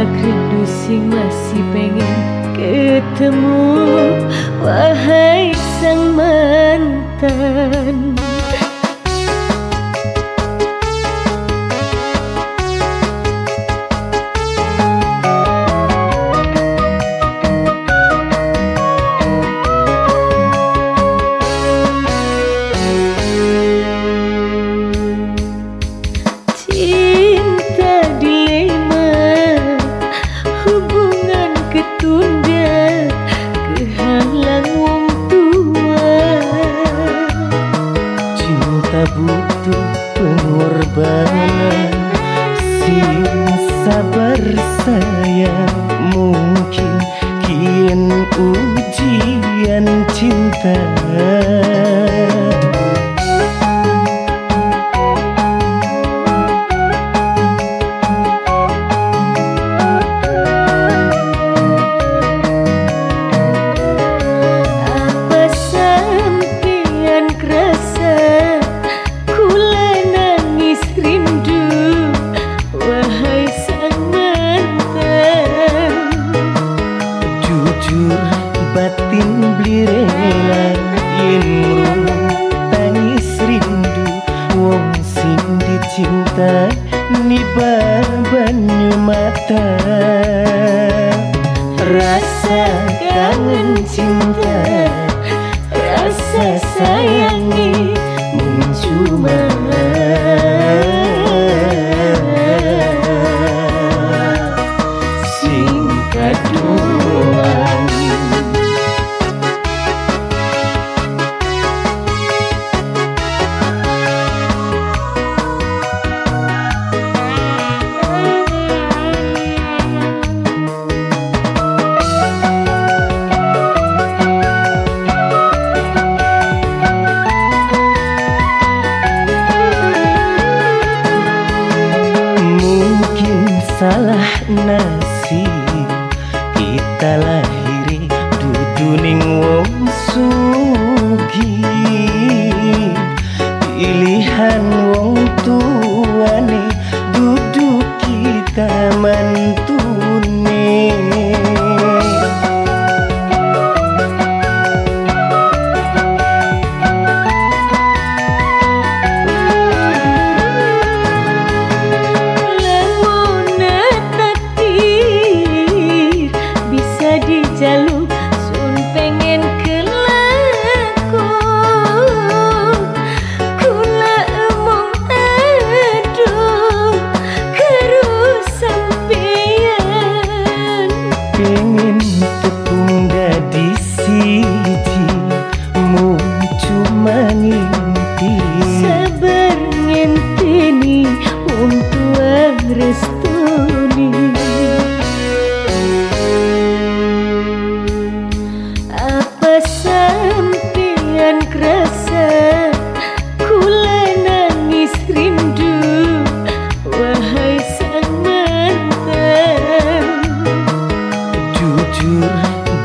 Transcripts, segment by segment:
Gejolak rindu sing masih pengen ketemu Wahai sang mantan pengorbanan Sing sabar sayang Mungkin kian ujian cinta cinta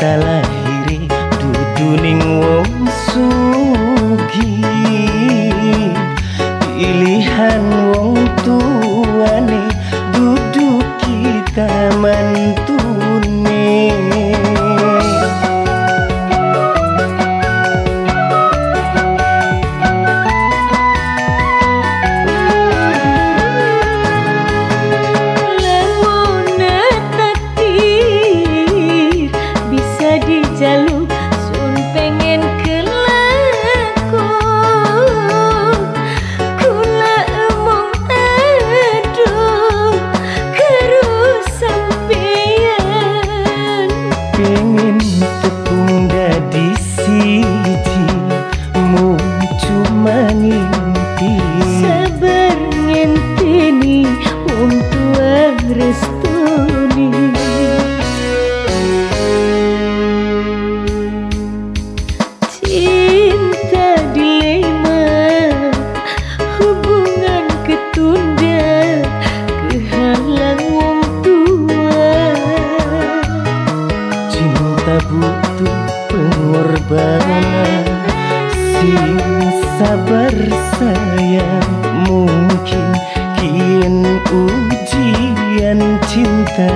Tala ujian cinta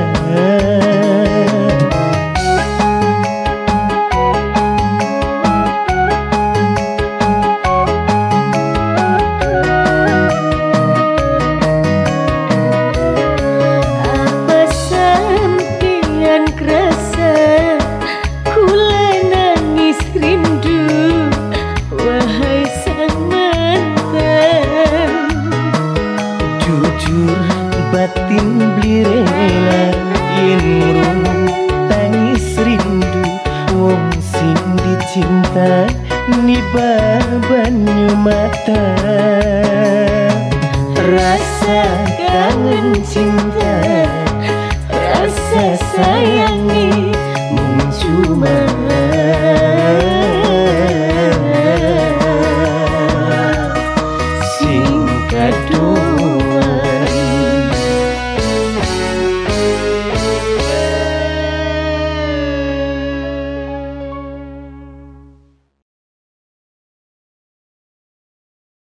batin blirela yen rungu tangis rindu. Wong sing dicinta ni babannya mata. Rasa kangen cinta rasa sayangi muncul